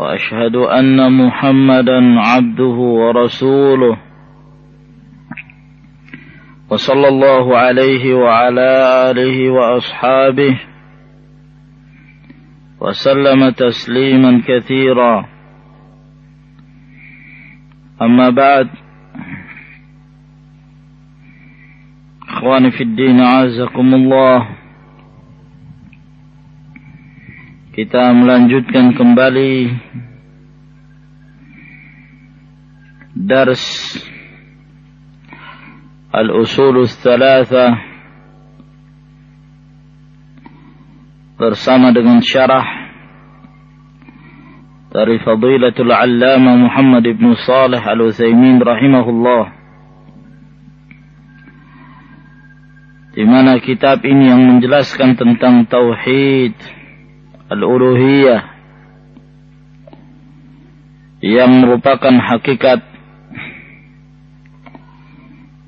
وأشهد أن محمدا عبده ورسوله. وصلى الله عليه وعلى آله وأصحابه. وسلم تسليما كثيرا. أما بعد إخواني في الدين عزكم الله. Kita melanjutkan kembali dars al-usul thalatha bersama dengan syarah dari Fadilatul Allama Muhammad ibn Salih Al-Utsaimin rahimahullah. Di mana kitab ini yang menjelaskan tentang tauhid al-uluhiyah. Yang merupakan hakikat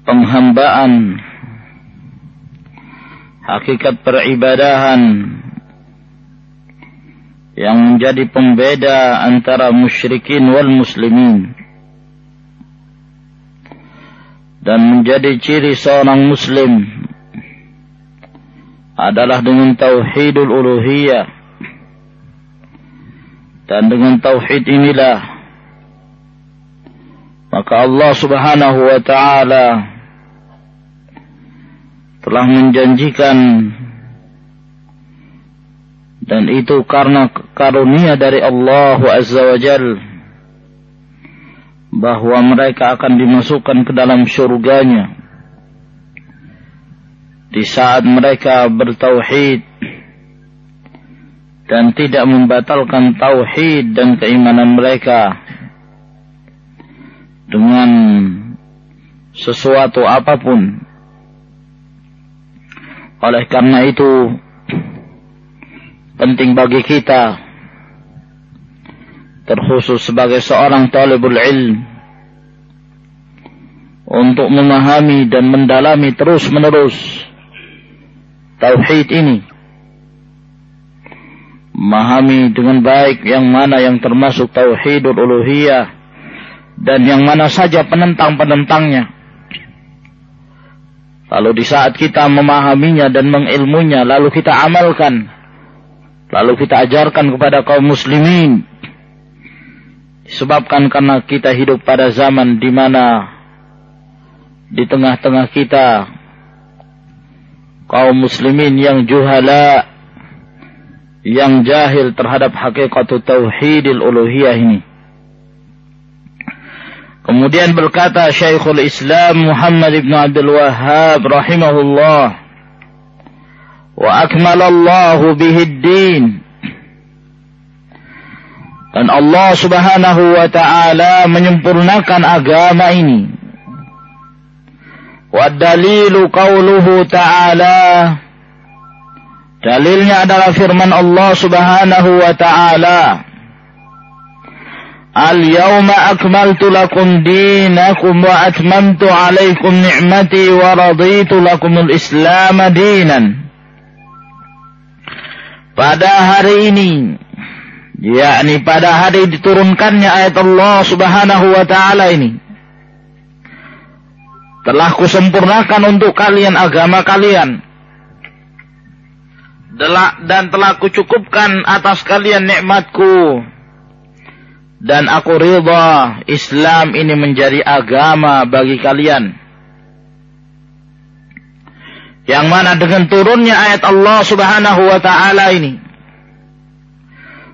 penghambaan hakikat peribadahan yang menjadi pembeda antara musyrikin wal muslimin dan menjadi ciri seorang muslim adalah dengan tauhidul uluhiyah dan dengan tauhid inilah maka Allah Subhanahu wa taala telah menjanjikan dan itu karena karunia dari Allah Azza wa Jal bahwa mereka akan dimasukkan ke dalam syurganya. Di saat mereka bertauhid dan tidak membatalkan tauhid dan keimanan mereka dengan sesuatu apa pun. Oleh karena itu penting bagi kita terkhusus sebagai seorang talibul ilm untuk memahami dan mendalami terus-menerus tauhid ini memahami dengan baik yang mana yang termasuk tauhidul uluhiyah dan yang mana saja penentang-penentangnya. Lalu di saat kita memahaminya dan mengilmunya, lalu kita amalkan, lalu kita ajarkan kepada kaum muslimin. Disebabkan karena kita hidup pada zaman di mana di tengah-tengah kita kaum muslimin yang juhala yang jahil terhadap hakikat tauhidil uluhiyah ini. Kemudian berkata Syekhul Islam Muhammad ibn Abdul Wahhab rahimahullah wa akmalallahu bihi din dan Allah Subhanahu wa taala menyempurnakan agama ini. Wa dalilu qauluhu ta'ala Dalilnya adalah firman Allah Subhanahu wa taala. Al-yawma akmaltu lakum dinakum wa atmamtu alaikum ni'mati wa raditu lakum al-islam dinan. Pada hari ini, yakni pada hari diturunkannya ayat Allah Subhanahu wa taala ini, telah kusempurnakan untuk kalian agama kalian dan telah kucukupkan atas kalian nikmatku. Dan aku ridha Islam ini menjadi agama bagi kalian. Yang mana dengan turunnya ayat Allah Subhanahu wa taala ini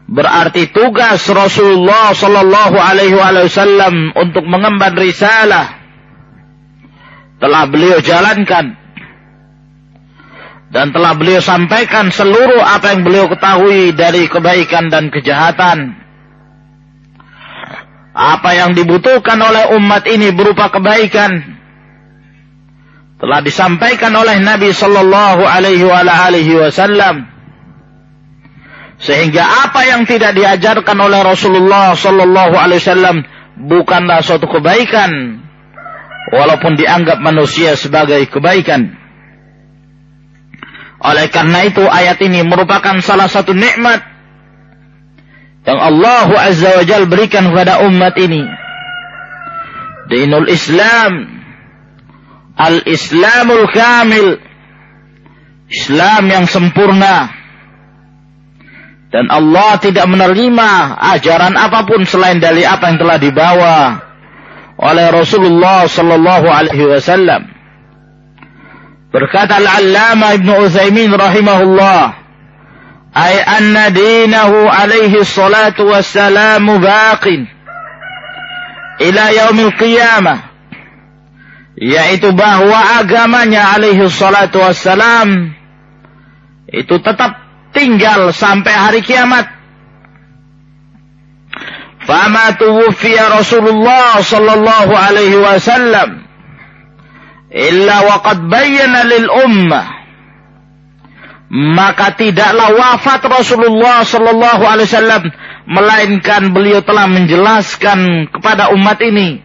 berarti tugas Rasulullah sallallahu alaihi wasallam untuk mengemban risalah telah beliau jalankan dan telah beliau sampaikan seluruh apa yang beliau ketahui dari kebaikan dan kejahatan. apa yang dibutuhkan oleh umat ini berupa kebaikan. Telah disampaikan oleh Nabi sallallahu alaihi wasallam. Sehingga apa yang tidak diajarkan oleh Rasulullah sallallahu alaihi wasallam bukanlah suatu kebaikan. Walaupun dianggap manusia sebagai kebaikan oleh karena itu ayat ini merupakan salah satu nikmat yang Allah Azza wa Jal berikan kepada umat ini. Dinul Islam. Al-Islamul Kamil. Islam yang sempurna. Dan Allah tidak menerima ajaran apa pun selain dari apa yang telah dibawa oleh Rasulullah sallallahu alaihi wasallam. Berkata Al-Allama Ibn Uthaymin rahimahullah. Ay anna dinahu alaihi salatu wassalamu baqin. Ila yaumil qiyamah. Yaitu bahwa agamanya alaihi salatu wassalam. Itu tetap tinggal sampai hari kiamat. Fama tuwufiya Rasulullah sallallahu alaihi wasallam illa waqad bayyana lil ummah. Maka tidaklah wafat Rasulullah sallallahu alaihi wasallam melainkan beliau telah menjelaskan kepada umat ini.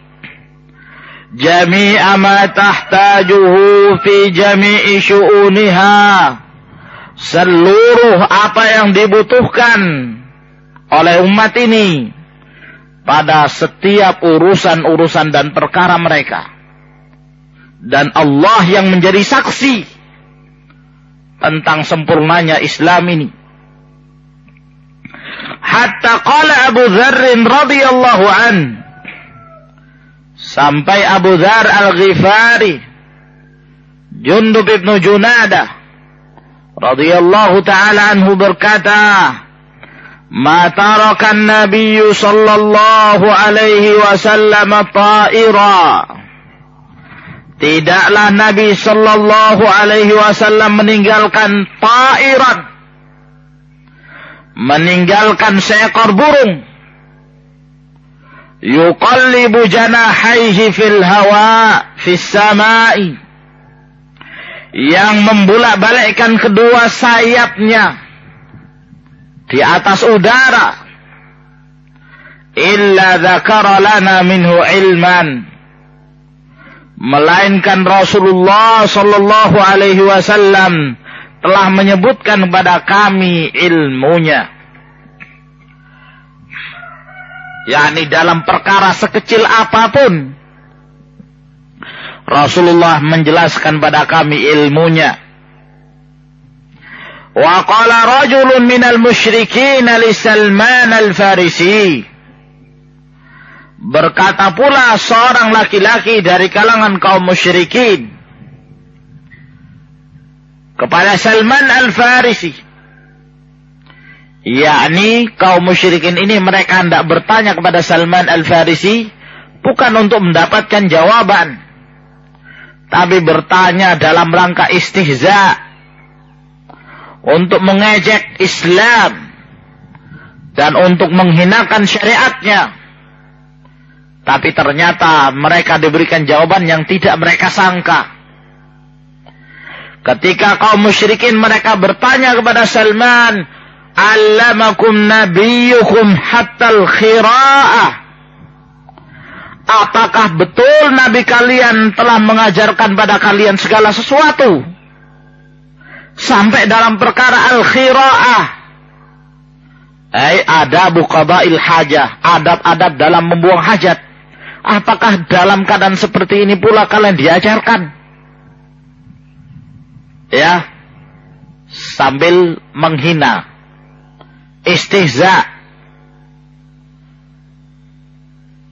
Jami'a ma tahtajuhu fi jami'i syu'uniha. Seluruh apa yang dibutuhkan oleh umat ini pada setiap urusan-urusan dan perkara mereka dan Allah yang menjadi saksi tentang sempurnanya Islam ini. Hatta qala Abu Dzar radhiyallahu an sampai Abu Dzar Al-Ghifari Jundub bin Junada radhiyallahu taala anhu berkata ما ترك النبي صلى الله عليه وسلم طائرا Tidaklah Nabi Sallallahu Alaihi Wasallam meninggalkan ta'iran. Meninggalkan seekor burung. Yuqallibu janahaihi fil hawa fis samai. Yang membulak balikkan kedua sayapnya di atas udara. Illa dzakara lana minhu ilman melainkan Rasulullah Shallallahu Alaihi Wasallam telah menyebutkan kepada kami ilmunya. yakni dalam perkara sekecil apa pun Rasulullah menjelaskan pada kami ilmunya. Wa qala rajulun minal musyrikin li Salman al-Farisi Berkata pula seorang laki-laki dari kalangan kaum musyrikin kepada Salman Al-Farisi. Yakni kaum musyrikin ini mereka hendak bertanya kepada Salman Al-Farisi bukan untuk mendapatkan jawaban. Tapi bertanya dalam rangka istihza. Untuk mengejek Islam. Dan untuk menghinakan syariatnya. Tapi ternyata mereka diberikan jawaban yang tidak mereka sangka. Ketika kaum musyrikin mereka bertanya kepada Salman, "Allamakum nabiyukum hatta al-khira'ah?" Apakah betul nabi kalian telah mengajarkan pada kalian segala sesuatu? Sampai dalam perkara al-khira'ah. Ay adabu qada'il hajah, adab-adab dalam membuang hajat. Apakah dalam keadaan seperti ini pula kalian diajarkan? Ya. Sambil menghina. Istihza.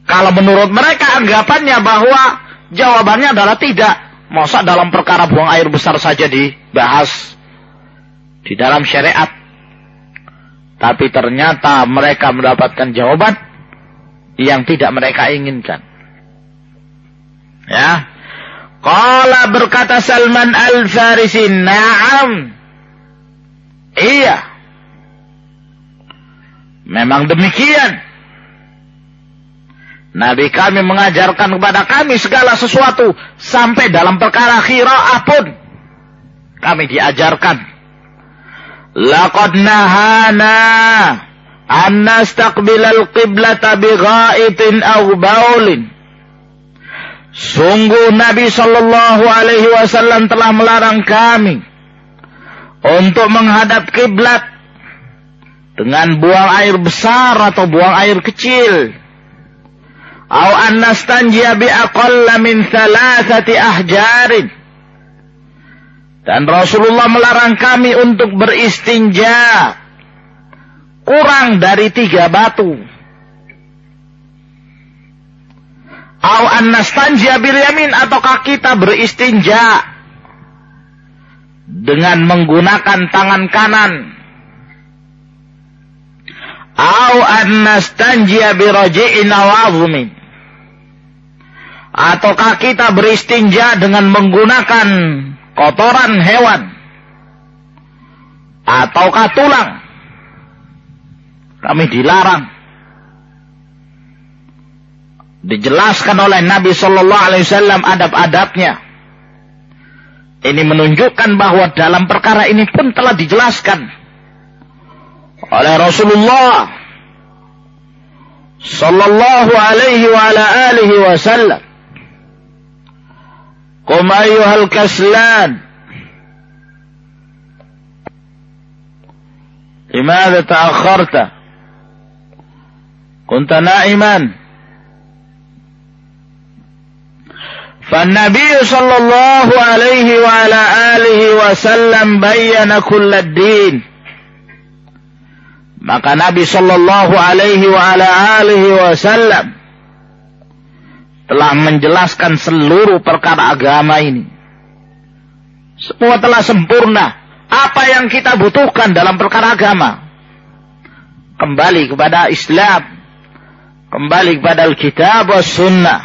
Kalau menurut mereka anggapannya bahwa jawabannya adalah tidak. Masa dalam perkara buang air besar saja dibahas di dalam syariat. Tapi ternyata mereka mendapatkan jawaban yang tidak mereka inginkan. Ya. Qala berkata Salman Al-Farisi, "Na'am." Iya. Memang demikian. Nabi kami mengajarkan kepada kami segala sesuatu sampai dalam perkara khira'ah pun kami diajarkan. Laqad nahana an nastaqbil al-qiblata bi ghaitin aw baulin. Sungguh Nabi sallallahu alaihi wasallam telah melarang kami untuk menghadap kiblat dengan buang air besar atau buang air kecil Au an nastanjiya bi aqalla min thalathati ahjarin. Dan Rasulullah melarang kami untuk beristinja kurang dari tiga batu. Au an nastanjiya bil yamin ataukah kita beristinja dengan menggunakan tangan kanan. Au an nastanjiya bi raji'in awazmin Ataukah kita beristinja dengan menggunakan kotoran hewan? Ataukah tulang? Kami dilarang. Dijelaskan oleh Nabi Shallallahu Alaihi Wasallam adab-adabnya. Ini menunjukkan bahwa dalam perkara ini pun telah dijelaskan oleh Rasulullah Sallallahu Alaihi wa ala alihi Wasallam قم أيها الكسلان لماذا تأخرت كنت نائما فالنبي صلى الله عليه وعلى آله وسلم بين كل الدين maka Nabi Shallallahu Alaihi wa ala alihi Wasallam telah menjelaskan seluruh perkara agama ini. Semua telah sempurna. Apa yang kita butuhkan dalam perkara agama? Kembali kepada Islam. Kembali kepada Alkitab wa Sunnah.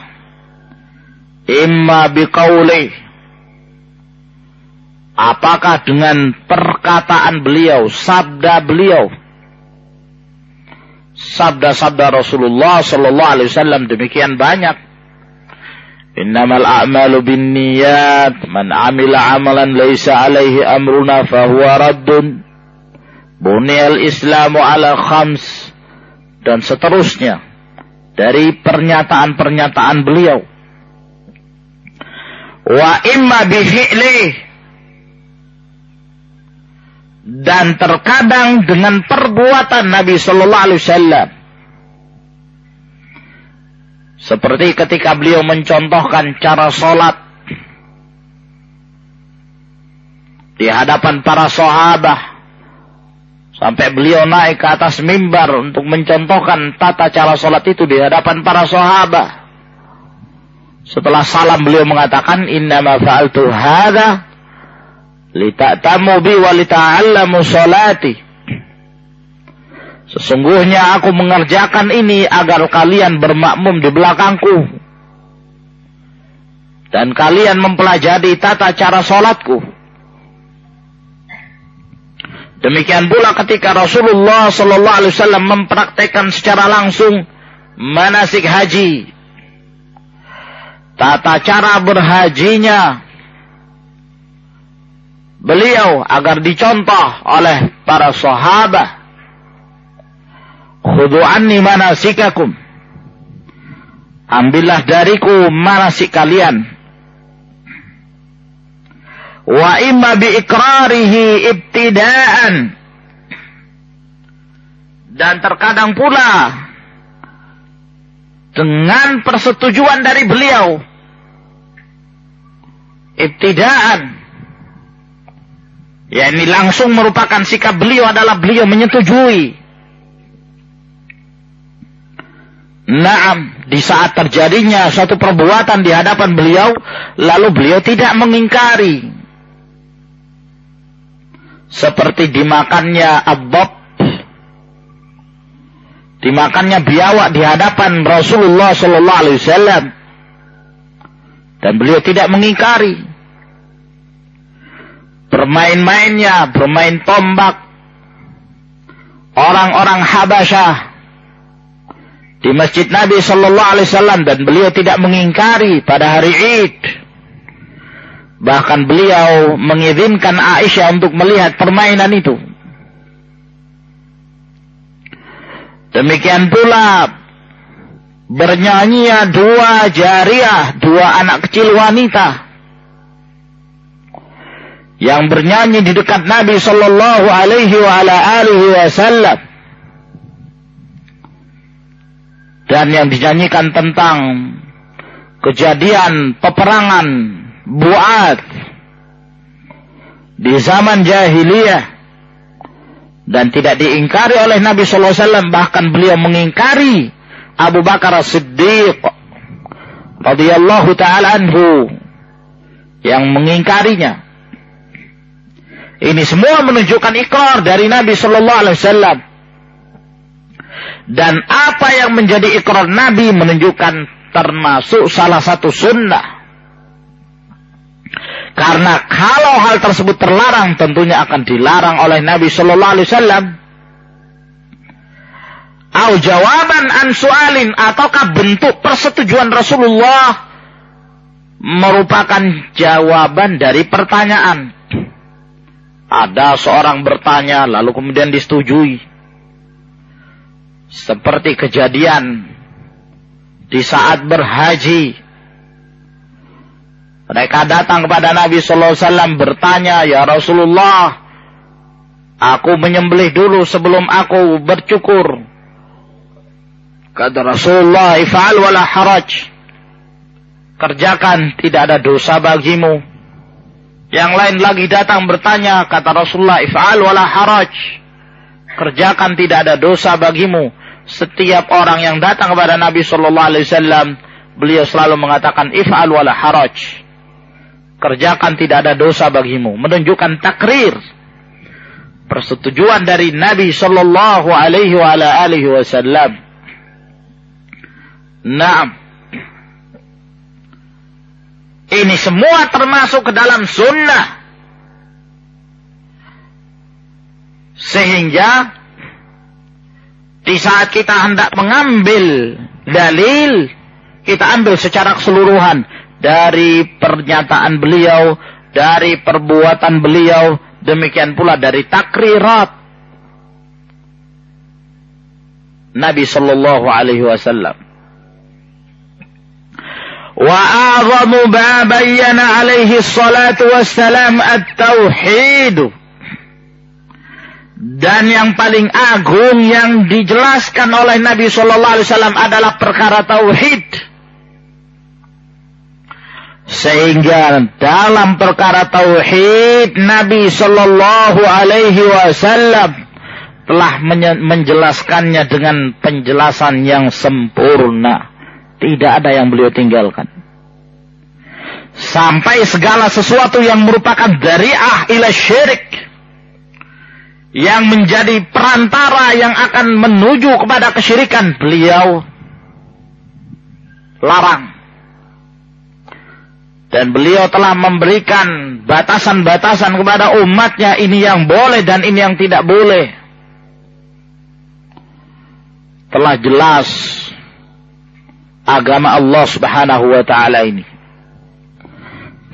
Imma biqauli. Apakah dengan perkataan beliau, sabda beliau, sabda-sabda Rasulullah Sallallahu Alaihi Wasallam demikian banyak Innamal a'malu bin niyat. Man amila amalan laysa alaihi amruna fahuwa raddun. Buniyal islamu ala khams. Dan seterusnya. Dari pernyataan-pernyataan beliau. Wa imma bifi'li. Dan terkadang dengan perbuatan Nabi Sallallahu Alaihi Wasallam. Seperti ketika beliau mencontohkan cara sholat di hadapan para sahabat sampai beliau naik ke atas mimbar untuk mencontohkan tata cara sholat itu di hadapan para sahabat. Setelah salam beliau mengatakan innama fa'altu hadza lita'tamu bi wa lita'allamu sholati. Sesungguhnya aku mengerjakan ini agar kalian bermakmum di belakangku. Dan kalian mempelajari tata cara sholatku. Demikian pula ketika Rasulullah Sallallahu Alaihi Wasallam mempraktekkan secara langsung manasik haji, tata cara berhajinya beliau agar dicontoh oleh para sahabat Khudu anni manasikakum. Ambillah dariku manasik kalian. Wa imma bi ikrarihi ibtidaan. Dan terkadang pula dengan persetujuan dari beliau ibtidaan ya ini langsung merupakan sikap beliau adalah beliau menyetujui Naam, di saat terjadinya suatu perbuatan di hadapan beliau, lalu beliau tidak mengingkari. Seperti dimakannya abab, dimakannya biawak di hadapan Rasulullah Sallallahu Alaihi Wasallam, dan beliau tidak mengingkari. Bermain-mainnya, bermain tombak, orang-orang Habasyah di masjid Nabi Shallallahu Alaihi Wasallam dan beliau tidak mengingkari pada hari Id. Bahkan beliau mengizinkan Aisyah untuk melihat permainan itu. Demikian pula bernyanyi dua jariah, dua anak kecil wanita yang bernyanyi di dekat Nabi Shallallahu Alaihi Wasallam dan yang dinyanyikan tentang kejadian peperangan Buat di zaman jahiliyah dan tidak diingkari oleh Nabi Sallallahu Alaihi Wasallam bahkan beliau mengingkari Abu Bakar As-Siddiq radhiyallahu taala anhu yang mengingkarinya. Ini semua menunjukkan ikrar dari Nabi Sallallahu Alaihi Wasallam. Dan apa yang menjadi ikrar Nabi menunjukkan termasuk salah satu sunnah karena kalau hal tersebut terlarang tentunya akan dilarang oleh Nabi Shallallahu Alaihi Wasallam. Au jawaban an sualin ataukah bentuk persetujuan Rasulullah merupakan jawaban dari pertanyaan. Ada seorang bertanya lalu kemudian disetujui. Seperti kejadian di saat berhaji mereka datang kepada Nabi Sallallahu Alaihi Wasallam bertanya, ya Rasulullah, aku menyembelih dulu sebelum aku bercukur. Kata Rasulullah, ifal wala haraj. Kerjakan, tidak ada dosa bagimu. Yang lain lagi datang bertanya, kata Rasulullah, ifal wala haraj. Kerjakan, tidak ada dosa bagimu. Setiap orang yang datang kepada Nabi Sallallahu Alaihi Wasallam, beliau selalu mengatakan, ifal wala haraj kerjakan tidak ada dosa bagimu. Menunjukkan takrir. Persetujuan dari Nabi Sallallahu Alaihi wa ala alihi Wasallam. Nah, ini semua termasuk ke dalam sunnah. Sehingga di saat kita hendak mengambil dalil, kita ambil secara keseluruhan dari pernyataan beliau, dari perbuatan beliau, demikian pula dari takrirat Nabi sallallahu alaihi wasallam. Wa a'zamu ma bayyana alaihi salatu wassalam at-tauhid. Dan yang paling agung yang dijelaskan oleh Nabi sallallahu alaihi wasallam adalah perkara tauhid. Sehingga dalam perkara tauhid Nabi Shallallahu Alaihi Wasallam telah menjelaskannya dengan penjelasan yang sempurna. Tidak ada yang beliau tinggalkan. Sampai segala sesuatu yang merupakan dariah ila syirik. Yang menjadi perantara yang akan menuju kepada kesyirikan. Beliau larang dan beliau telah memberikan batasan-batasan kepada umatnya ini yang boleh dan ini yang tidak boleh. Telah jelas agama Allah subhanahu wa ta'ala ini.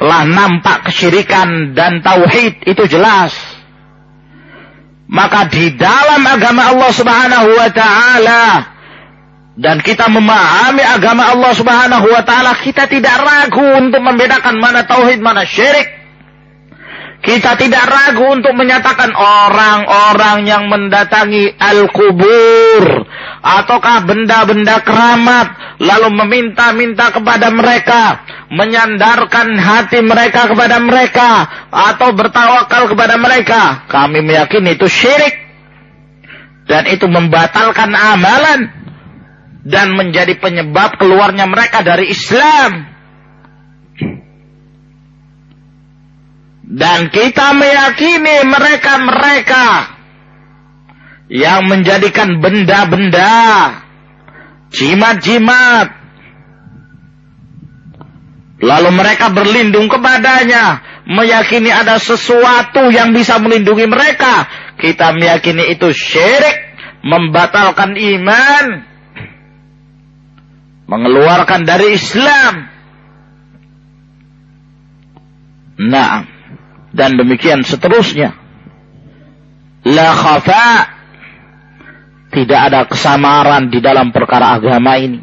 Telah nampak kesyirikan dan tauhid itu jelas. Maka di dalam agama Allah subhanahu wa ta'ala dan kita memahami agama Allah Subhanahu wa taala, kita tidak ragu untuk membedakan mana tauhid, mana syirik. Kita tidak ragu untuk menyatakan orang-orang yang mendatangi al-kubur ataukah benda-benda keramat lalu meminta-minta kepada mereka, menyandarkan hati mereka kepada mereka atau bertawakal kepada mereka. Kami meyakini itu syirik dan itu membatalkan amalan dan menjadi penyebab keluarnya mereka dari Islam. Dan kita meyakini mereka-mereka yang menjadikan benda-benda, jimat-jimat, lalu mereka berlindung kepadanya, meyakini ada sesuatu yang bisa melindungi mereka. Kita meyakini itu syirik, membatalkan iman, mengeluarkan dari Islam. Nah, dan demikian seterusnya. La khafa tidak ada kesamaran di dalam perkara agama ini.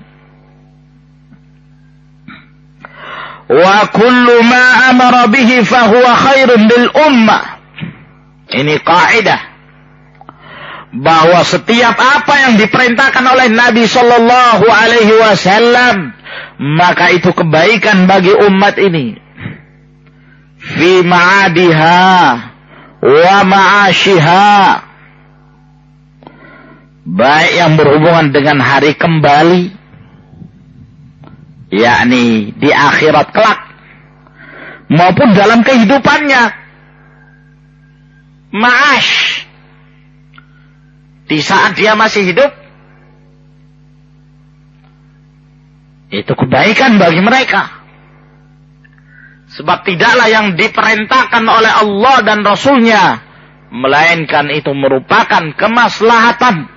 Wa kullu ma amara bihi fahuwa khairun lil ummah. Ini kaidah bahwa setiap apa yang diperintahkan oleh Nabi Shallallahu Alaihi Wasallam maka itu kebaikan bagi umat ini. Fi ma'adiha wa ma'ashiha. Baik yang berhubungan dengan hari kembali yakni di akhirat kelak maupun dalam kehidupannya. Maash di saat dia masih hidup itu kebaikan bagi mereka sebab tidaklah yang diperintahkan oleh Allah dan Rasulnya melainkan itu merupakan kemaslahatan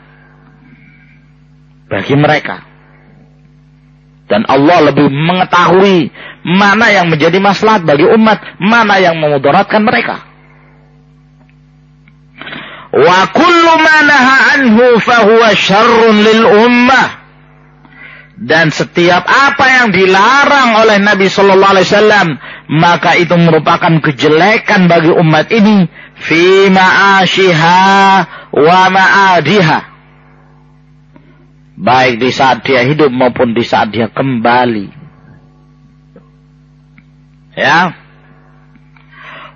bagi mereka. Dan Allah lebih mengetahui mana yang menjadi maslahat bagi umat, mana yang memudaratkan mereka. Wa kullu ma naha anhu fahuwa syarrun lil ummah. Dan setiap apa yang dilarang oleh Nabi sallallahu alaihi wasallam, maka itu merupakan kejelekan bagi umat ini fi ma'ashiha wa ma'adiha baik di saat dia hidup maupun di saat dia kembali. Ya.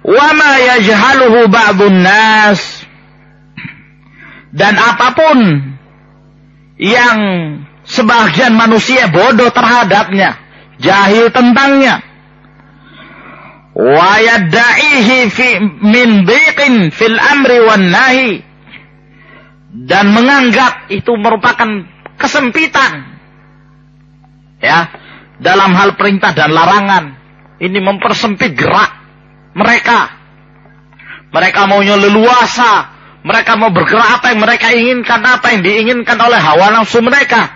Wa ma yajhaluhu ba'dun nas dan apa pun yang sebagian manusia bodoh terhadapnya, jahil tentangnya. Wa yadda'ihi fi min biqin fil amri wan dan menganggap itu merupakan kesempitan. Ya, dalam hal perintah dan larangan. Ini mempersempit gerak mereka. Mereka maunya leluasa. Mereka mau bergerak apa yang mereka inginkan, apa yang diinginkan oleh hawa nafsu mereka.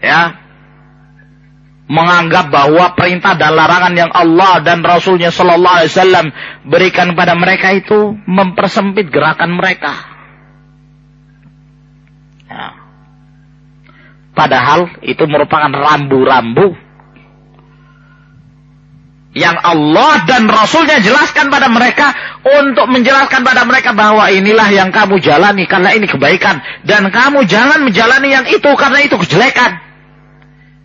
Ya, menganggap bahwa perintah dan larangan yang Allah dan Rasulnya Shallallahu Alaihi Wasallam berikan pada mereka itu mempersempit gerakan mereka. Ya. Padahal itu merupakan rambu-rambu yang Allah dan Rasulnya jelaskan pada mereka untuk menjelaskan pada mereka bahwa inilah yang kamu jalani karena ini kebaikan dan kamu jangan menjalani yang itu karena itu kejelekan.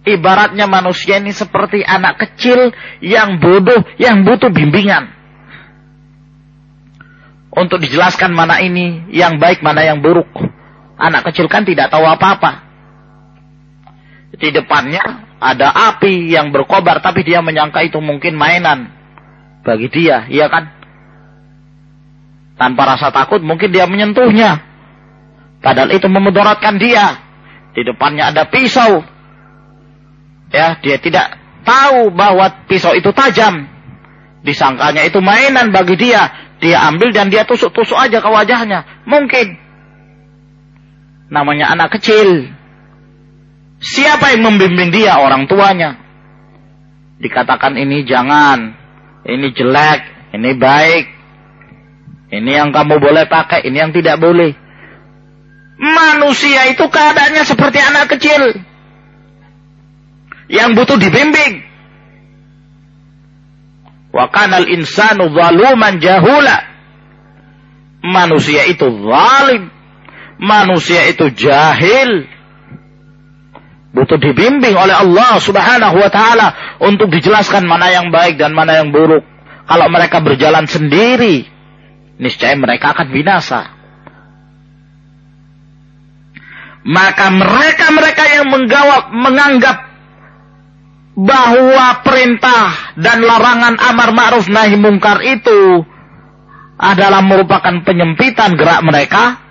Ibaratnya manusia ini seperti anak kecil yang bodoh yang butuh bimbingan. Untuk dijelaskan mana ini yang baik mana yang buruk. Anak kecil kan tidak tahu apa-apa. Di depannya ada api yang berkobar tapi dia menyangka itu mungkin mainan bagi dia, iya kan? Tanpa rasa takut mungkin dia menyentuhnya. Padahal itu memudaratkan dia. Di depannya ada pisau. Ya, dia tidak tahu bahwa pisau itu tajam. Disangkanya itu mainan bagi dia. Dia ambil dan dia tusuk-tusuk aja ke wajahnya. Mungkin namanya anak kecil. Siapa yang membimbing dia? Orang tuanya. Dikatakan ini jangan, ini jelek, ini baik. Ini yang kamu boleh pakai, ini yang tidak boleh. Manusia itu keadaannya seperti anak kecil. Yang butuh dibimbing. Wa kanal insanu zaluman jahula. Manusia itu zalim manusia itu jahil. Butuh dibimbing oleh Allah subhanahu wa ta'ala untuk dijelaskan mana yang baik dan mana yang buruk. Kalau mereka berjalan sendiri, niscaya mereka akan binasa. Maka mereka-mereka yang menggawab, menganggap bahwa perintah dan larangan amar ma'ruf nahi mungkar itu adalah merupakan penyempitan gerak mereka,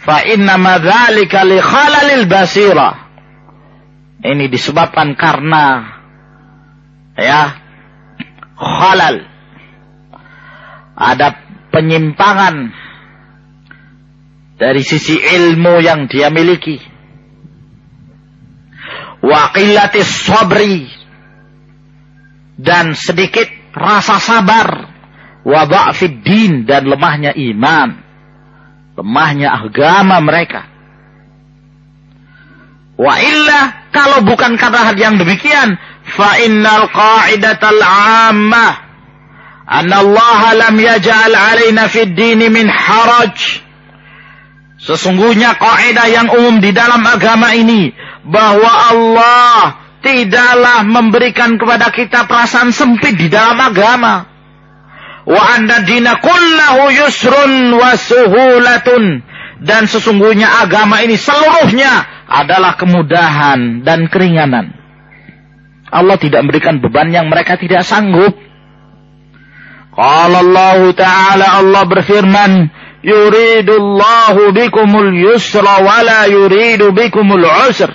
fa inna madzalika li khalalil basira ini disebabkan karena ya khalal. Ada penyimpangan dari sisi ilmu yang dia miliki. Wa qillatis sabri. Dan sedikit rasa sabar. Wa din. Dan lemahnya iman. Lemahnya agama mereka wa illa kalau bukan karena hal yang demikian fa innal qa'idatal 'ammah anna Allah lam yaj'al 'alaina fid din min haraj Sesungguhnya kaidah yang umum di dalam agama ini bahwa Allah tidaklah memberikan kepada kita perasaan sempit di dalam agama. Wa anna dina kullahu yusrun wa suhulatun. Dan sesungguhnya agama ini seluruhnya adalah kemudahan dan keringanan. Allah tidak memberikan beban yang mereka tidak sanggup. Kalau Allah Ta'ala Allah berfirman, yuridullahu bikumul yusra wala yuridu bikumul usr.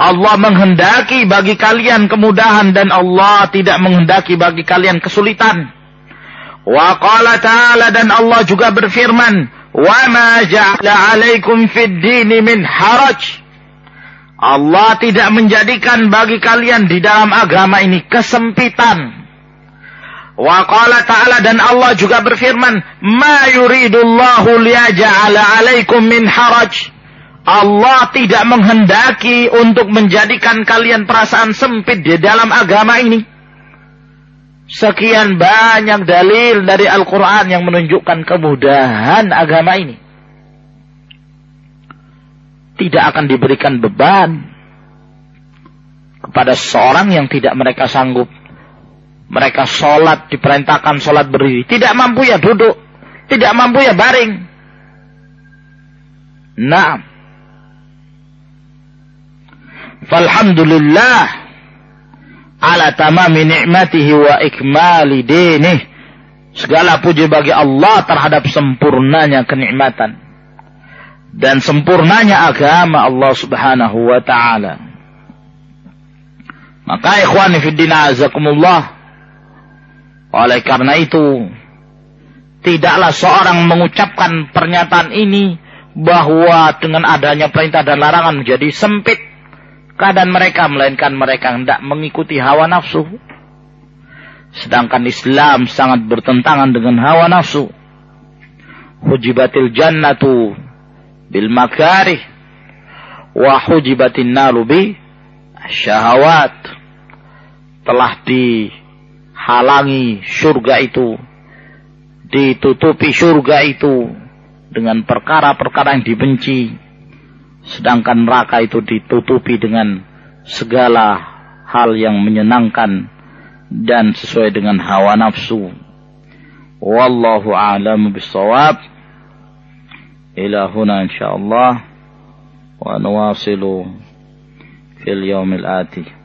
Allah menghendaki bagi kalian kemudahan dan Allah tidak menghendaki bagi kalian kesulitan. Wa qala ta'ala dan Allah juga berfirman, "Wa ma ja'ala 'alaikum fid dini min haraj." Allah tidak menjadikan bagi kalian di dalam agama ini kesempitan Wa qala ta'ala dan Allah juga berfirman, "Ma yuridullahu liyaj'ala 'alaikum min haraj." Allah tidak menghendaki untuk menjadikan kalian perasaan sempit di dalam agama ini. Sekian banyak dalil dari Al-Quran yang menunjukkan kemudahan agama ini. Tidak akan diberikan beban kepada seorang yang tidak mereka sanggup mereka sholat, diperintahkan sholat berdiri. Tidak mampu ya duduk. Tidak mampu ya baring. Nah. Falhamdulillah. Ala tamami ni'matihi wa ikmali dinih. Segala puji bagi Allah terhadap sempurnanya kenikmatan. Dan sempurnanya agama Allah subhanahu wa ta'ala. Maka ikhwani fiddina azakumullah. Oleh karena itu, tidaklah seorang mengucapkan pernyataan ini bahwa dengan adanya perintah dan larangan menjadi sempit keadaan mereka, melainkan mereka hendak mengikuti hawa nafsu. Sedangkan Islam sangat bertentangan dengan hawa nafsu. Hujibatil jannatu bil makarih wa hujibatin naru bi syahawat telah di halangi surga itu, ditutupi surga itu dengan perkara-perkara yang dibenci, sedangkan neraka itu ditutupi dengan segala hal yang menyenangkan dan sesuai dengan hawa nafsu. Wallahu a'lamu bissawab. Ila huna insyaallah wa nuwasilu fil yaumil atih.